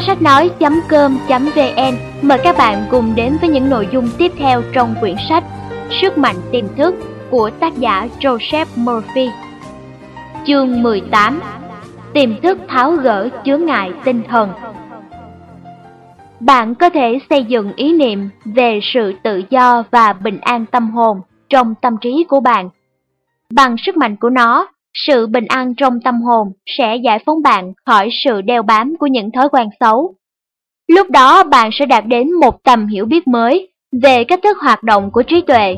Kho sách nói.com.vn mời các bạn cùng đến với những nội dung tiếp theo trong quyển sách Sức mạnh tiềm thức của tác giả Joseph Murphy. Chương 18 Tiềm thức tháo gỡ chướng ngại tinh thần Bạn có thể xây dựng ý niệm về sự tự do và bình an tâm hồn trong tâm trí của bạn. Bằng sức mạnh của nó, sự bình an trong tâm hồn sẽ giải phóng bạn khỏi sự đeo bám của những thói quen xấu. Lúc đó, bạn sẽ đạt đến một tầm hiểu biết mới về cách thức hoạt động của trí tuệ.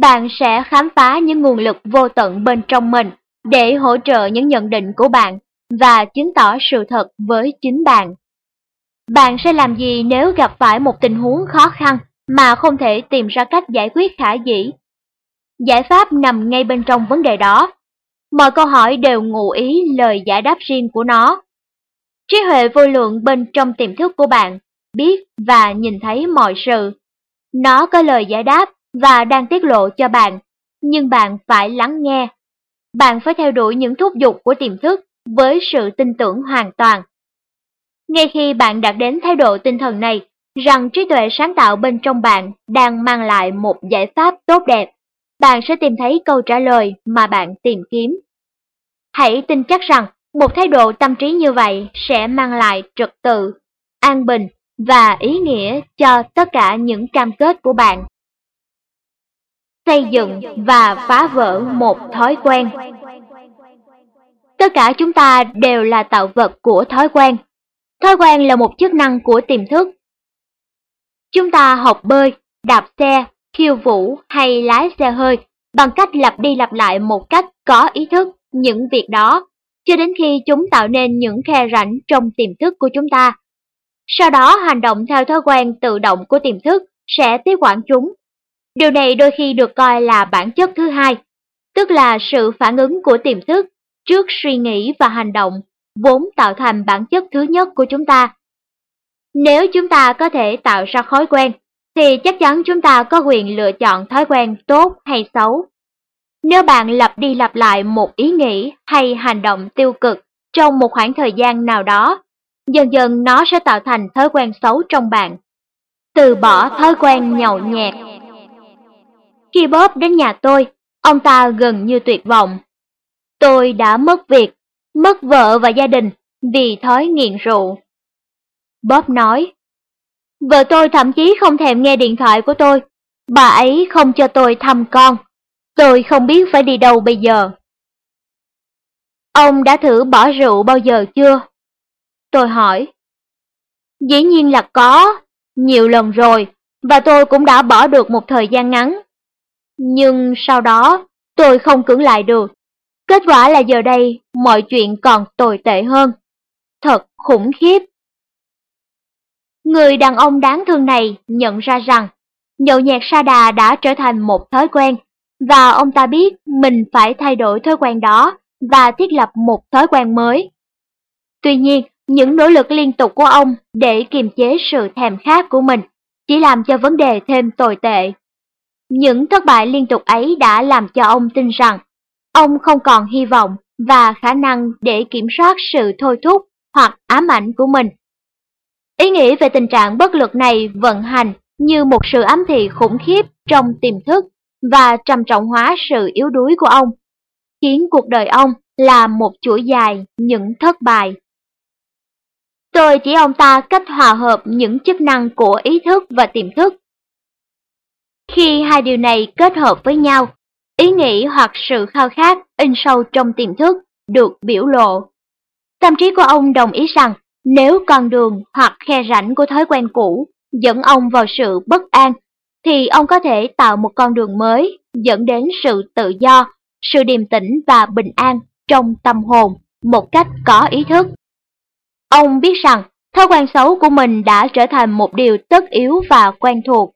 Bạn sẽ khám phá những nguồn lực vô tận bên trong mình để hỗ trợ những nhận định của bạn và chứng tỏ sự thật với chính bạn. Bạn sẽ làm gì nếu gặp phải một tình huống khó khăn mà không thể tìm ra cách giải quyết khả dĩ? Giải pháp nằm ngay bên trong vấn đề đó Mọi câu hỏi đều ngụ ý lời giải đáp riêng của nó. Trí huệ vô lượng bên trong tiềm thức của bạn, biết và nhìn thấy mọi sự. Nó có lời giải đáp và đang tiết lộ cho bạn, nhưng bạn phải lắng nghe. Bạn phải theo đuổi những thúc giục của tiềm thức với sự tin tưởng hoàn toàn. Ngay khi bạn đạt đến thái độ tinh thần này, rằng trí tuệ sáng tạo bên trong bạn đang mang lại một giải pháp tốt đẹp, bạn sẽ tìm thấy câu trả lời mà bạn tìm kiếm. Hãy tin chắc rằng một thái độ tâm trí như vậy sẽ mang lại trật tự, an bình và ý nghĩa cho tất cả những cam kết của bạn. Xây dựng và phá vỡ một thói quen Tất cả chúng ta đều là tạo vật của thói quen. Thói quen là một chức năng của tiềm thức. Chúng ta học bơi, đạp xe, khiêu vũ hay lái xe hơi bằng cách lặp đi lặp lại một cách có ý thức những việc đó, cho đến khi chúng tạo nên những khe rãnh trong tiềm thức của chúng ta. Sau đó hành động theo thói quen tự động của tiềm thức sẽ tiếp quản chúng. Điều này đôi khi được coi là bản chất thứ hai, tức là sự phản ứng của tiềm thức trước suy nghĩ và hành động, vốn tạo thành bản chất thứ nhất của chúng ta. Nếu chúng ta có thể tạo ra thói quen, thì chắc chắn chúng ta có quyền lựa chọn thói quen tốt hay xấu. Nếu bạn lặp đi lặp lại một ý nghĩ hay hành động tiêu cực trong một khoảng thời gian nào đó, dần dần nó sẽ tạo thành thói quen xấu trong bạn. Từ bỏ thói quen nhậu nhẹt. Khi Bob đến nhà tôi, ông ta gần như tuyệt vọng. Tôi đã mất việc, mất vợ và gia đình vì thói nghiện rượu. Bob nói, vợ tôi thậm chí không thèm nghe điện thoại của tôi, bà ấy không cho tôi thăm con Tôi không biết phải đi đâu bây giờ. Ông đã thử bỏ rượu bao giờ chưa? Tôi hỏi. Dĩ nhiên là có, nhiều lần rồi, và tôi cũng đã bỏ được một thời gian ngắn. Nhưng sau đó, tôi không cưỡng lại được. Kết quả là giờ đây, mọi chuyện còn tồi tệ hơn. Thật khủng khiếp. Người đàn ông đáng thương này nhận ra rằng, nhậu nhẹt sa đà đã trở thành một thói quen và ông ta biết mình phải thay đổi thói quen đó và thiết lập một thói quen mới. Tuy nhiên, những nỗ lực liên tục của ông để kiềm chế sự thèm khát của mình chỉ làm cho vấn đề thêm tồi tệ. Những thất bại liên tục ấy đã làm cho ông tin rằng ông không còn hy vọng và khả năng để kiểm soát sự thôi thúc hoặc ám ảnh của mình. Ý nghĩ về tình trạng bất lực này vận hành như một sự ám thị khủng khiếp trong tiềm thức và trầm trọng hóa sự yếu đuối của ông, khiến cuộc đời ông là một chuỗi dài những thất bại. Tôi chỉ ông ta cách hòa hợp những chức năng của ý thức và tiềm thức. Khi hai điều này kết hợp với nhau, ý nghĩ hoặc sự khao khát in sâu trong tiềm thức được biểu lộ. Tâm trí của ông đồng ý rằng nếu con đường hoặc khe rãnh của thói quen cũ dẫn ông vào sự bất an thì ông có thể tạo một con đường mới dẫn đến sự tự do, sự điềm tĩnh và bình an trong tâm hồn một cách có ý thức. Ông biết rằng thói quen xấu của mình đã trở thành một điều tất yếu và quen thuộc,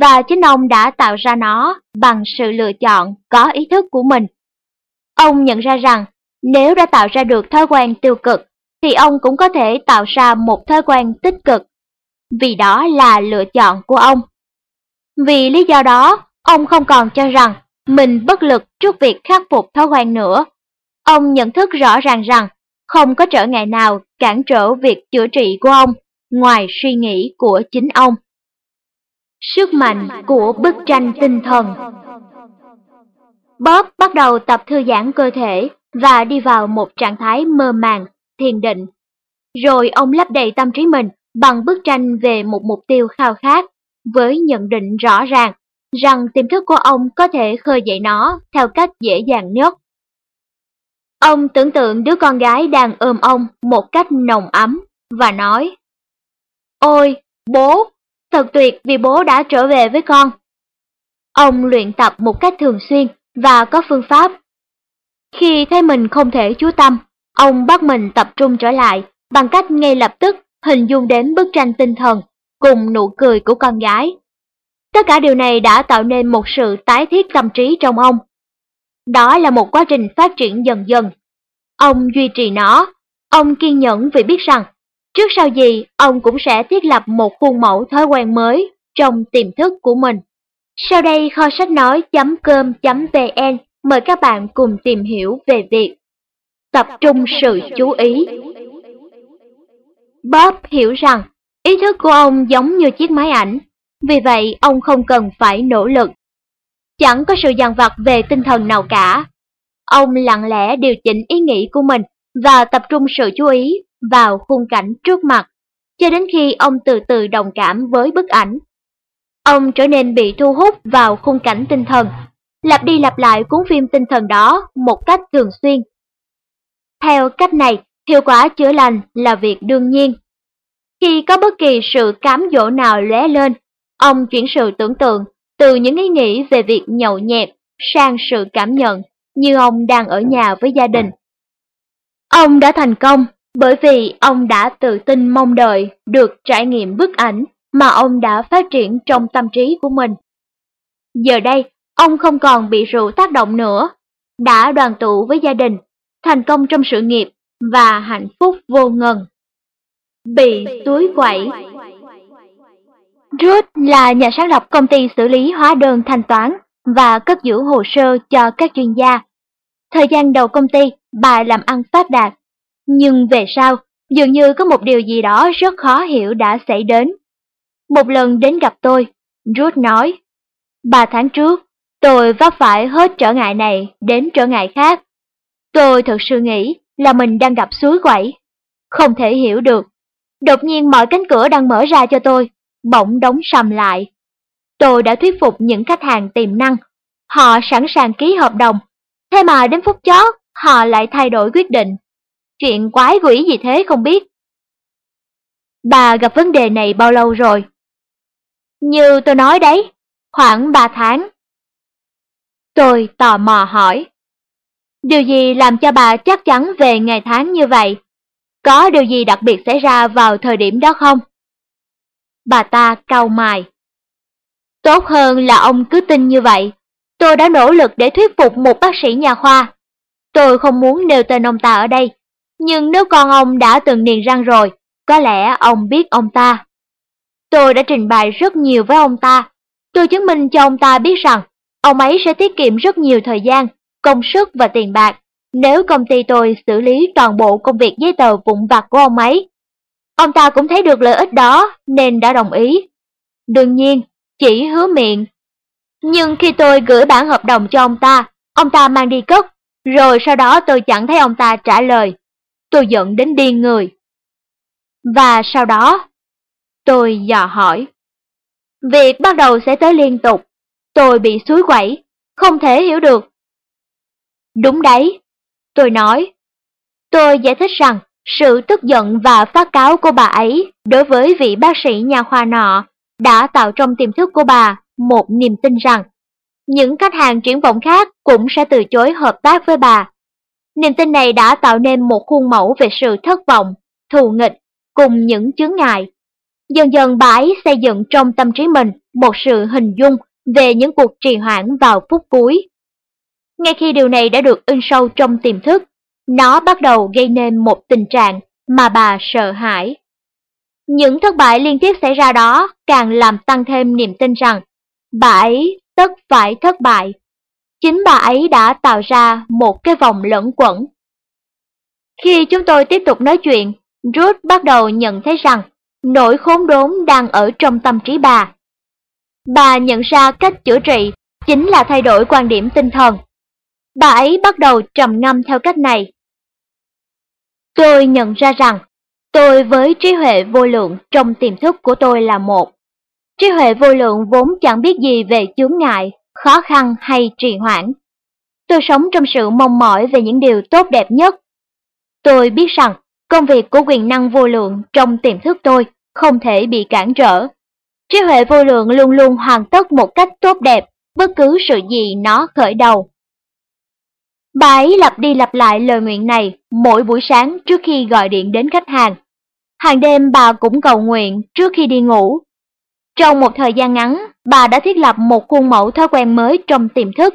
và chính ông đã tạo ra nó bằng sự lựa chọn có ý thức của mình. Ông nhận ra rằng nếu đã tạo ra được thói quen tiêu cực, thì ông cũng có thể tạo ra một thói quen tích cực, vì đó là lựa chọn của ông. Vì lý do đó, ông không còn cho rằng mình bất lực trước việc khắc phục thói quen nữa. Ông nhận thức rõ ràng rằng không có trở ngại nào cản trở việc chữa trị của ông, ngoài suy nghĩ của chính ông. Sức mạnh của bức tranh tinh thần Bob bắt đầu tập thư giãn cơ thể và đi vào một trạng thái mơ màng, thiền định. Rồi ông lấp đầy tâm trí mình bằng bức tranh về một mục tiêu khao khát, với nhận định rõ ràng rằng tiềm thức của ông có thể khơi dậy nó theo cách dễ dàng nhất. Ông tưởng tượng đứa con gái đang ôm ông một cách nồng ấm và nói Ôi, bố, thật tuyệt vì bố đã trở về với con. Ông luyện tập một cách thường xuyên và có phương pháp. Khi thấy mình không thể chú tâm, ông bắt mình tập trung trở lại bằng cách ngay lập tức hình dung đến bức tranh tinh thần cùng nụ cười của con gái. Tất cả điều này đã tạo nên một sự tái thiết tâm trí trong ông. Đó là một quá trình phát triển dần dần. Ông duy trì nó, ông kiên nhẫn vì biết rằng trước sau gì ông cũng sẽ thiết lập một khuôn mẫu thói quen mới trong tiềm thức của mình. Sau đây kho sách nói.com.vn mời các bạn cùng tìm hiểu về việc tập trung sự chú ý. Bob hiểu rằng ý thức của ông giống như chiếc máy ảnh, vì vậy ông không cần phải nỗ lực. Chẳng có sự dằn vặt về tinh thần nào cả. Ông lặng lẽ điều chỉnh ý nghĩ của mình và tập trung sự chú ý vào khung cảnh trước mặt, cho đến khi ông từ từ đồng cảm với bức ảnh Ông trở nên bị thu hút vào khung cảnh tinh thần, lặp đi lặp lại cuốn phim tinh thần đó một cách thường xuyên. Theo cách này, hiệu quả chữa lành là việc đương nhiên. Khi có bất kỳ sự cám dỗ nào lóe lên, ông chuyển sự tưởng tượng từ những ý nghĩ về việc nhậu nhẹt sang sự cảm nhận như ông đang ở nhà với gia đình. Ông đã thành công bởi vì ông đã tự tin mong đợi được trải nghiệm bức ảnh mà ông đã phát triển trong tâm trí của mình. Giờ đây, ông không còn bị rượu tác động nữa, đã đoàn tụ với gia đình, thành công trong sự nghiệp và hạnh phúc vô ngần. Bị túi quẩy Ruth là nhà sáng lập công ty xử lý hóa đơn thanh toán và cất giữ hồ sơ cho các chuyên gia. Thời gian đầu công ty, bà làm ăn phát đạt. Nhưng về sau, dường như có một điều gì đó rất khó hiểu đã xảy đến. Một lần đến gặp tôi, Ruth nói, ba tháng trước, tôi vấp phải hết trở ngại này đến trở ngại khác. Tôi thật sự nghĩ là mình đang gặp suối quẩy. Không thể hiểu được. Đột nhiên mọi cánh cửa đang mở ra cho tôi, bỗng đóng sầm lại. Tôi đã thuyết phục những khách hàng tiềm năng. Họ sẵn sàng ký hợp đồng. Thế mà đến phút chót, họ lại thay đổi quyết định. Chuyện quái quỷ gì thế không biết. Bà gặp vấn đề này bao lâu rồi? Như tôi nói đấy, khoảng 3 tháng. Tôi tò mò hỏi. Điều gì làm cho bà chắc chắn về ngày tháng như vậy? Có điều gì đặc biệt xảy ra vào thời điểm đó không? Bà ta cau mày. Tốt hơn là ông cứ tin như vậy. Tôi đã nỗ lực để thuyết phục một bác sĩ nhà khoa. Tôi không muốn nêu tên ông ta ở đây, nhưng nếu con ông đã từng niềng răng rồi, có lẽ ông biết ông ta. Tôi đã trình bày rất nhiều với ông ta. Tôi chứng minh cho ông ta biết rằng ông ấy sẽ tiết kiệm rất nhiều thời gian, công sức và tiền bạc nếu công ty tôi xử lý toàn bộ công việc giấy tờ vụn vặt của ông ấy. Ông ta cũng thấy được lợi ích đó nên đã đồng ý. Đương nhiên, chỉ hứa miệng. Nhưng khi tôi gửi bản hợp đồng cho ông ta, ông ta mang đi cất, rồi sau đó tôi chẳng thấy ông ta trả lời. Tôi giận đến điên người. Và sau đó, Tôi dò hỏi. Việc bắt đầu sẽ tới liên tục. Tôi bị suối quẩy, không thể hiểu được. Đúng đấy, tôi nói. Tôi giải thích rằng sự tức giận và phát cáo của bà ấy đối với vị bác sĩ nhà khoa nọ đã tạo trong tiềm thức của bà một niềm tin rằng những khách hàng triển vọng khác cũng sẽ từ chối hợp tác với bà. Niềm tin này đã tạo nên một khuôn mẫu về sự thất vọng, thù nghịch cùng những chướng ngại Dần dần bà ấy xây dựng trong tâm trí mình một sự hình dung về những cuộc trì hoãn vào phút cuối. Ngay khi điều này đã được in sâu trong tiềm thức, nó bắt đầu gây nên một tình trạng mà bà sợ hãi. Những thất bại liên tiếp xảy ra đó càng làm tăng thêm niềm tin rằng bà ấy tất phải thất bại. Chính bà ấy đã tạo ra một cái vòng lẫn quẩn. Khi chúng tôi tiếp tục nói chuyện, Ruth bắt đầu nhận thấy rằng nỗi khốn đốn đang ở trong tâm trí bà. Bà nhận ra cách chữa trị chính là thay đổi quan điểm tinh thần. Bà ấy bắt đầu trầm ngâm theo cách này. Tôi nhận ra rằng tôi với trí huệ vô lượng trong tiềm thức của tôi là một. Trí huệ vô lượng vốn chẳng biết gì về chướng ngại, khó khăn hay trì hoãn. Tôi sống trong sự mong mỏi về những điều tốt đẹp nhất. Tôi biết rằng công việc của quyền năng vô lượng trong tiềm thức tôi không thể bị cản trở. Trí huệ vô lượng luôn luôn hoàn tất một cách tốt đẹp bất cứ sự gì nó khởi đầu. Bà ấy lặp đi lặp lại lời nguyện này mỗi buổi sáng trước khi gọi điện đến khách hàng. Hàng đêm bà cũng cầu nguyện trước khi đi ngủ. Trong một thời gian ngắn, bà đã thiết lập một khuôn mẫu thói quen mới trong tiềm thức.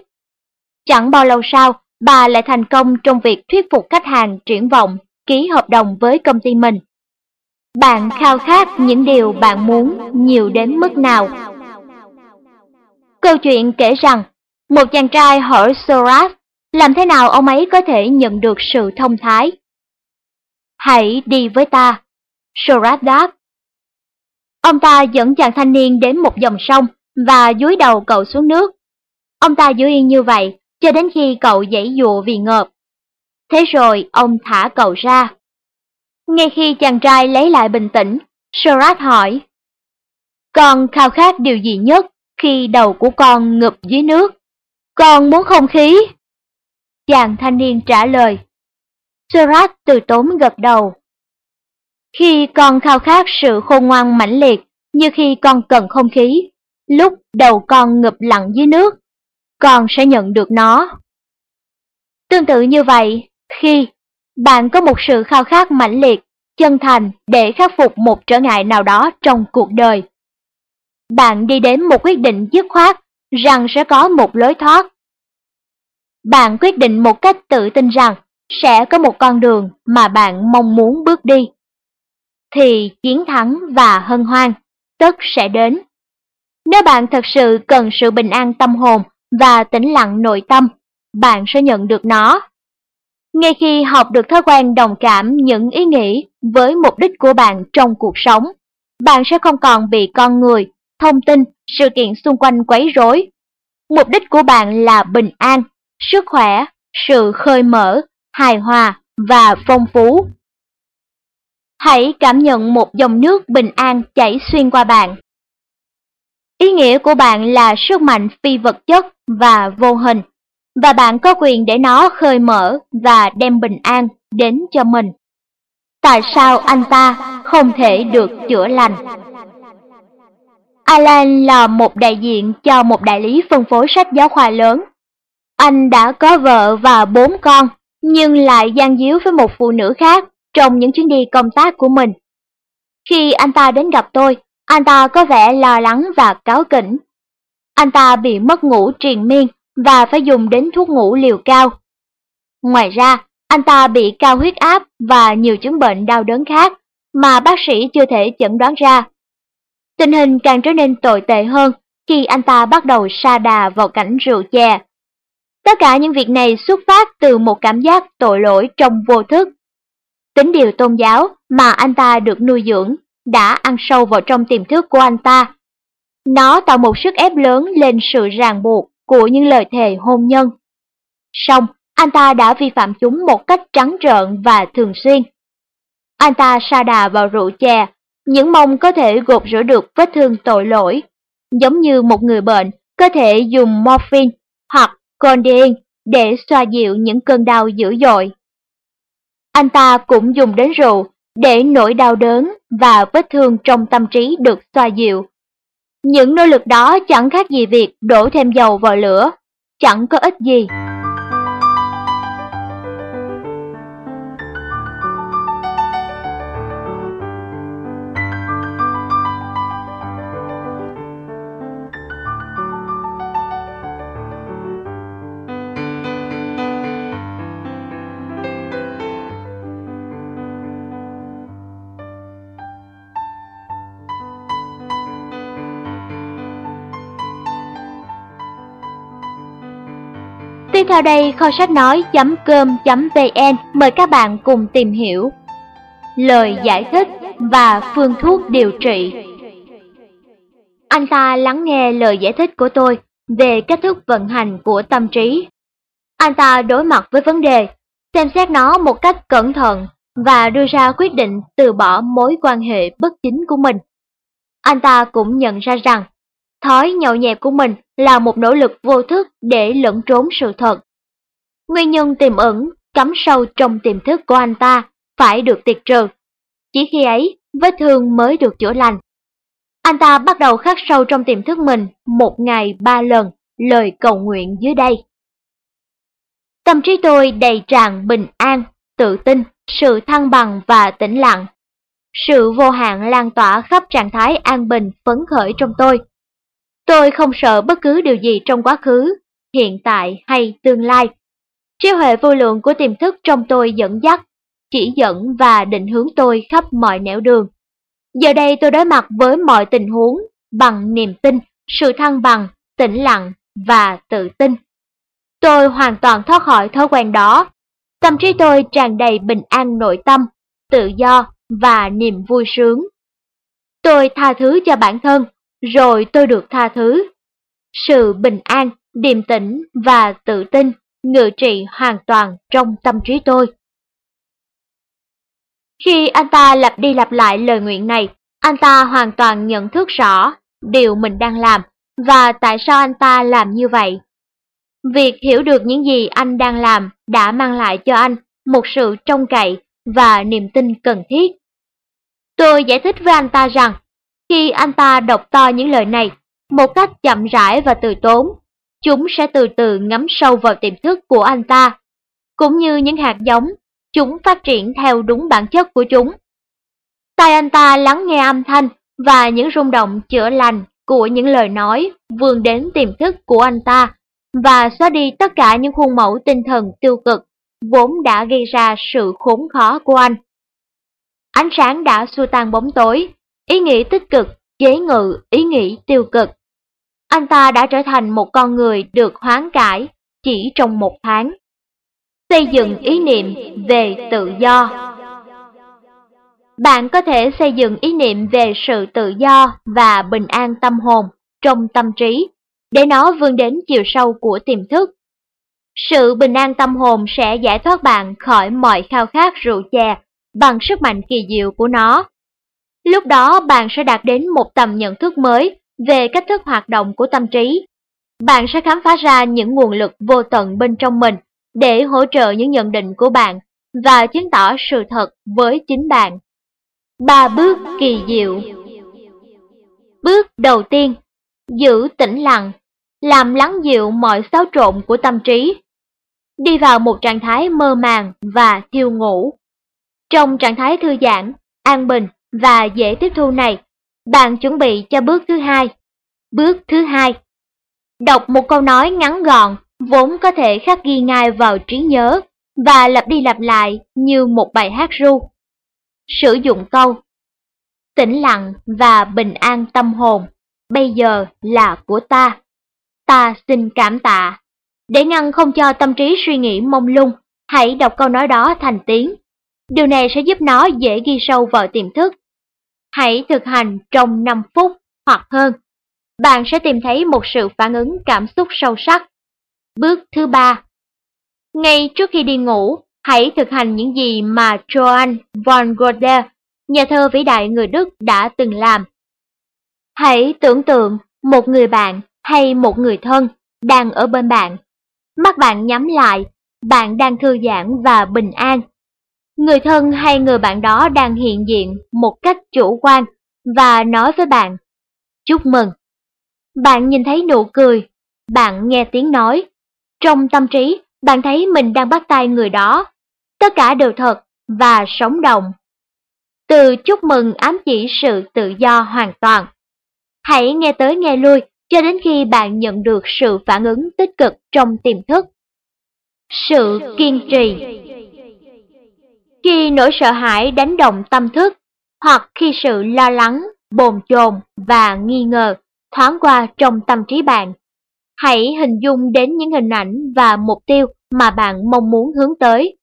Chẳng bao lâu sau, bà lại thành công trong việc thuyết phục khách hàng triển vọng ký hợp đồng với công ty mình. Bạn khao khát những điều bạn muốn nhiều đến mức nào? Câu chuyện kể rằng, một chàng trai hỏi Soras làm thế nào ông ấy có thể nhận được sự thông thái. Hãy đi với ta, Sorat đáp. Ông ta dẫn chàng thanh niên đến một dòng sông và dúi đầu cậu xuống nước. Ông ta giữ yên như vậy cho đến khi cậu dãy dụa vì ngợp. Thế rồi ông thả cậu ra. Ngay khi chàng trai lấy lại bình tĩnh, Sorat hỏi. Con khao khát điều gì nhất khi đầu của con ngập dưới nước? Con muốn không khí. Chàng thanh niên trả lời. Surat từ tốn gật đầu. Khi con khao khát sự khôn ngoan mãnh liệt, như khi con cần không khí, lúc đầu con ngập lặng dưới nước, con sẽ nhận được nó. Tương tự như vậy, khi bạn có một sự khao khát mãnh liệt, chân thành để khắc phục một trở ngại nào đó trong cuộc đời. Bạn đi đến một quyết định dứt khoát rằng sẽ có một lối thoát. Bạn quyết định một cách tự tin rằng sẽ có một con đường mà bạn mong muốn bước đi. Thì chiến thắng và hân hoan tất sẽ đến. Nếu bạn thật sự cần sự bình an tâm hồn và tĩnh lặng nội tâm, bạn sẽ nhận được nó. Ngay khi học được thói quen đồng cảm những ý nghĩ với mục đích của bạn trong cuộc sống, bạn sẽ không còn bị con người, thông tin, sự kiện xung quanh quấy rối. Mục đích của bạn là bình an, sức khỏe, sự khơi mở, hài hòa và phong phú. Hãy cảm nhận một dòng nước bình an chảy xuyên qua bạn. Ý nghĩa của bạn là sức mạnh phi vật chất và vô hình và bạn có quyền để nó khơi mở và đem bình an đến cho mình. Tại sao anh ta không thể được chữa lành? Alan là một đại diện cho một đại lý phân phối sách giáo khoa lớn. Anh đã có vợ và bốn con, nhưng lại gian díu với một phụ nữ khác trong những chuyến đi công tác của mình. Khi anh ta đến gặp tôi, anh ta có vẻ lo lắng và cáo kỉnh. Anh ta bị mất ngủ triền miên và phải dùng đến thuốc ngủ liều cao. Ngoài ra, anh ta bị cao huyết áp và nhiều chứng bệnh đau đớn khác mà bác sĩ chưa thể chẩn đoán ra. Tình hình càng trở nên tồi tệ hơn khi anh ta bắt đầu sa đà vào cảnh rượu chè. Tất cả những việc này xuất phát từ một cảm giác tội lỗi trong vô thức. Tính điều tôn giáo mà anh ta được nuôi dưỡng đã ăn sâu vào trong tiềm thức của anh ta. Nó tạo một sức ép lớn lên sự ràng buộc của những lời thề hôn nhân. Song, anh ta đã vi phạm chúng một cách trắng trợn và thường xuyên. Anh ta sa đà vào rượu chè, những mong có thể gột rửa được vết thương tội lỗi, giống như một người bệnh có thể dùng morphine hoặc codeine để xoa dịu những cơn đau dữ dội. Anh ta cũng dùng đến rượu để nỗi đau đớn và vết thương trong tâm trí được xoa dịu. Những nỗ lực đó chẳng khác gì việc đổ thêm dầu vào lửa, chẳng có ích gì. Theo đây, kho sách nói.com.vn mời các bạn cùng tìm hiểu lời giải thích và phương thuốc điều trị. Anh ta lắng nghe lời giải thích của tôi về cách thức vận hành của tâm trí. Anh ta đối mặt với vấn đề, xem xét nó một cách cẩn thận và đưa ra quyết định từ bỏ mối quan hệ bất chính của mình. Anh ta cũng nhận ra rằng thói nhậu nhẹt của mình là một nỗ lực vô thức để lẫn trốn sự thật. Nguyên nhân tiềm ẩn, cắm sâu trong tiềm thức của anh ta phải được tiệt trừ. Chỉ khi ấy, vết thương mới được chữa lành. Anh ta bắt đầu khắc sâu trong tiềm thức mình một ngày ba lần lời cầu nguyện dưới đây. Tâm trí tôi đầy tràn bình an, tự tin, sự thăng bằng và tĩnh lặng. Sự vô hạn lan tỏa khắp trạng thái an bình phấn khởi trong tôi. Tôi không sợ bất cứ điều gì trong quá khứ, hiện tại hay tương lai. Trí huệ vô lượng của tiềm thức trong tôi dẫn dắt, chỉ dẫn và định hướng tôi khắp mọi nẻo đường. Giờ đây tôi đối mặt với mọi tình huống bằng niềm tin, sự thăng bằng, tĩnh lặng và tự tin. Tôi hoàn toàn thoát khỏi thói quen đó. Tâm trí tôi tràn đầy bình an nội tâm, tự do và niềm vui sướng. Tôi tha thứ cho bản thân, rồi tôi được tha thứ. Sự bình an, điềm tĩnh và tự tin ngự trị hoàn toàn trong tâm trí tôi. Khi anh ta lặp đi lặp lại lời nguyện này, anh ta hoàn toàn nhận thức rõ điều mình đang làm và tại sao anh ta làm như vậy. Việc hiểu được những gì anh đang làm đã mang lại cho anh một sự trông cậy và niềm tin cần thiết. Tôi giải thích với anh ta rằng, khi anh ta đọc to những lời này một cách chậm rãi và từ tốn, chúng sẽ từ từ ngấm sâu vào tiềm thức của anh ta, cũng như những hạt giống, chúng phát triển theo đúng bản chất của chúng. Tai anh ta lắng nghe âm thanh và những rung động chữa lành của những lời nói vươn đến tiềm thức của anh ta và xóa đi tất cả những khuôn mẫu tinh thần tiêu cực vốn đã gây ra sự khốn khó của anh. Ánh sáng đã xua tan bóng tối, ý nghĩ tích cực, chế ngự, ý nghĩ tiêu cực. Anh ta đã trở thành một con người được hoán cải chỉ trong một tháng. Xây dựng ý niệm về tự do Bạn có thể xây dựng ý niệm về sự tự do và bình an tâm hồn trong tâm trí, để nó vươn đến chiều sâu của tiềm thức. Sự bình an tâm hồn sẽ giải thoát bạn khỏi mọi khao khát rượu chè bằng sức mạnh kỳ diệu của nó. Lúc đó bạn sẽ đạt đến một tầm nhận thức mới về cách thức hoạt động của tâm trí. Bạn sẽ khám phá ra những nguồn lực vô tận bên trong mình để hỗ trợ những nhận định của bạn và chứng tỏ sự thật với chính bạn. Ba bước kỳ diệu Bước đầu tiên, giữ tĩnh lặng, làm lắng dịu mọi xáo trộn của tâm trí. Đi vào một trạng thái mơ màng và thiêu ngủ. Trong trạng thái thư giãn, an bình và dễ tiếp thu này, bạn chuẩn bị cho bước thứ hai. Bước thứ hai, đọc một câu nói ngắn gọn vốn có thể khắc ghi ngay vào trí nhớ và lặp đi lặp lại như một bài hát ru. Sử dụng câu Tĩnh lặng và bình an tâm hồn, bây giờ là của ta. Ta xin cảm tạ. Để ngăn không cho tâm trí suy nghĩ mông lung, hãy đọc câu nói đó thành tiếng. Điều này sẽ giúp nó dễ ghi sâu vào tiềm thức. Hãy thực hành trong 5 phút hoặc hơn. Bạn sẽ tìm thấy một sự phản ứng cảm xúc sâu sắc Bước thứ ba Ngay trước khi đi ngủ, hãy thực hành những gì mà Johann von Goethe, nhà thơ vĩ đại người Đức đã từng làm. Hãy tưởng tượng một người bạn hay một người thân đang ở bên bạn. Mắt bạn nhắm lại, bạn đang thư giãn và bình an. Người thân hay người bạn đó đang hiện diện một cách chủ quan và nói với bạn, chúc mừng. Bạn nhìn thấy nụ cười, bạn nghe tiếng nói, trong tâm trí, bạn thấy mình đang bắt tay người đó. Tất cả đều thật và sống động. Từ chúc mừng ám chỉ sự tự do hoàn toàn. Hãy nghe tới nghe lui cho đến khi bạn nhận được sự phản ứng tích cực trong tiềm thức. Sự kiên trì khi nỗi sợ hãi đánh động tâm thức, hoặc khi sự lo lắng, bồn chồn và nghi ngờ thoáng qua trong tâm trí bạn, Hãy hình dung đến những hình ảnh và mục tiêu mà bạn mong muốn hướng tới.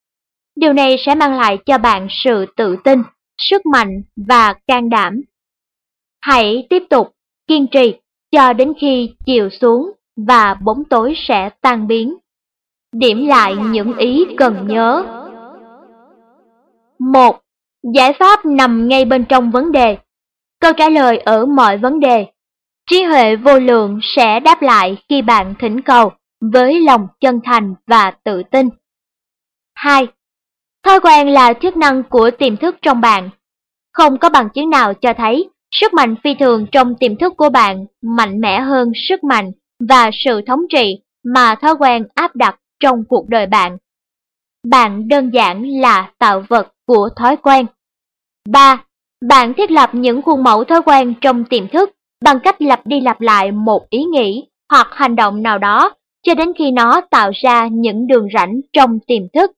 Điều này sẽ mang lại cho bạn sự tự tin, sức mạnh và can đảm. Hãy tiếp tục kiên trì cho đến khi chiều xuống và bóng tối sẽ tan biến. Điểm lại những ý cần nhớ. 1. Giải pháp nằm ngay bên trong vấn đề. Câu trả lời ở mọi vấn đề. Trí huệ vô lượng sẽ đáp lại khi bạn thỉnh cầu với lòng chân thành và tự tin. 2. Thói quen là chức năng của tiềm thức trong bạn. Không có bằng chứng nào cho thấy sức mạnh phi thường trong tiềm thức của bạn mạnh mẽ hơn sức mạnh và sự thống trị mà thói quen áp đặt trong cuộc đời bạn. Bạn đơn giản là tạo vật của thói quen. 3. Bạn thiết lập những khuôn mẫu thói quen trong tiềm thức bằng cách lặp đi lặp lại một ý nghĩ hoặc hành động nào đó cho đến khi nó tạo ra những đường rãnh trong tiềm thức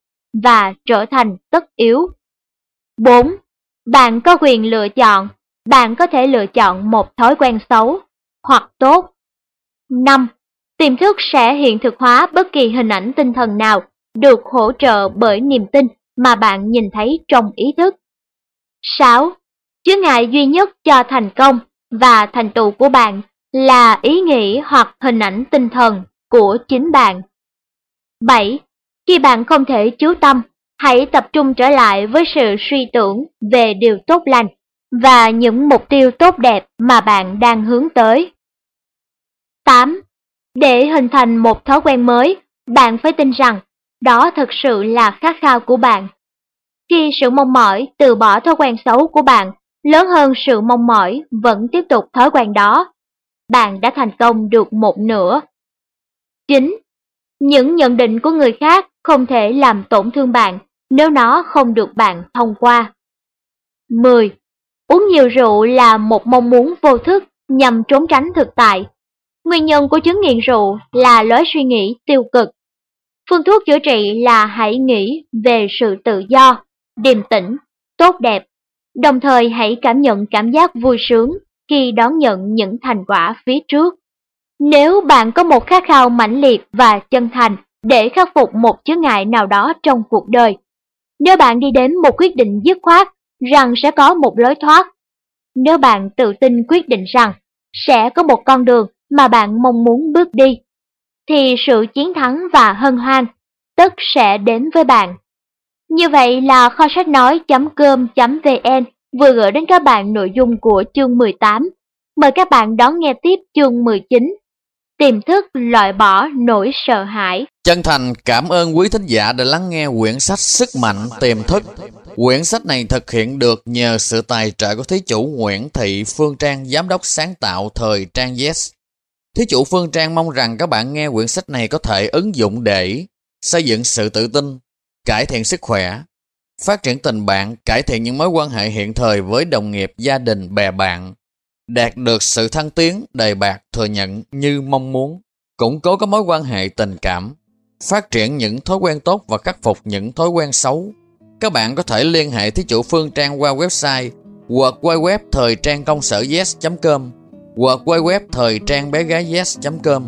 và trở thành tất yếu. 4. Bạn có quyền lựa chọn, bạn có thể lựa chọn một thói quen xấu hoặc tốt. 5. Tiềm thức sẽ hiện thực hóa bất kỳ hình ảnh tinh thần nào được hỗ trợ bởi niềm tin mà bạn nhìn thấy trong ý thức. 6. Chứa ngại duy nhất cho thành công và thành tựu của bạn là ý nghĩ hoặc hình ảnh tinh thần của chính bạn. 7. Khi bạn không thể chú tâm, hãy tập trung trở lại với sự suy tưởng về điều tốt lành và những mục tiêu tốt đẹp mà bạn đang hướng tới. 8. Để hình thành một thói quen mới, bạn phải tin rằng đó thực sự là khát khao của bạn. Khi sự mong mỏi từ bỏ thói quen xấu của bạn lớn hơn sự mong mỏi vẫn tiếp tục thói quen đó, bạn đã thành công được một nửa. 9. Những nhận định của người khác không thể làm tổn thương bạn nếu nó không được bạn thông qua. 10. Uống nhiều rượu là một mong muốn vô thức nhằm trốn tránh thực tại. Nguyên nhân của chứng nghiện rượu là lối suy nghĩ tiêu cực. Phương thuốc chữa trị là hãy nghĩ về sự tự do, điềm tĩnh, tốt đẹp, đồng thời hãy cảm nhận cảm giác vui sướng khi đón nhận những thành quả phía trước. Nếu bạn có một khát khao mãnh liệt và chân thành để khắc phục một chướng ngại nào đó trong cuộc đời, nếu bạn đi đến một quyết định dứt khoát rằng sẽ có một lối thoát, nếu bạn tự tin quyết định rằng sẽ có một con đường mà bạn mong muốn bước đi, thì sự chiến thắng và hân hoan tất sẽ đến với bạn. Như vậy là kho sách nói.com.vn vừa gửi đến các bạn nội dung của chương 18. Mời các bạn đón nghe tiếp chương 19. Tiềm thức loại bỏ nỗi sợ hãi. Chân thành cảm ơn quý thính giả đã lắng nghe quyển sách Sức mạnh tiềm thức. Quyển sách này thực hiện được nhờ sự tài trợ của thí chủ Nguyễn Thị Phương Trang, giám đốc sáng tạo thời Trang Yes. Thí chủ Phương Trang mong rằng các bạn nghe quyển sách này có thể ứng dụng để xây dựng sự tự tin, cải thiện sức khỏe, phát triển tình bạn, cải thiện những mối quan hệ hiện thời với đồng nghiệp, gia đình, bè bạn, đạt được sự thăng tiến, đầy bạc, thừa nhận như mong muốn, củng cố các mối quan hệ tình cảm, phát triển những thói quen tốt và khắc phục những thói quen xấu. Các bạn có thể liên hệ thí chủ Phương Trang qua website hoặc quay web thời trang công sở yes.com www thời trang bé gái yes.com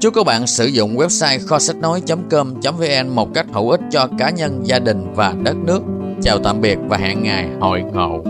Chúc các bạn sử dụng website kho sách nói.com.vn một cách hữu ích cho cá nhân, gia đình và đất nước. Chào tạm biệt và hẹn ngày hội ngộ.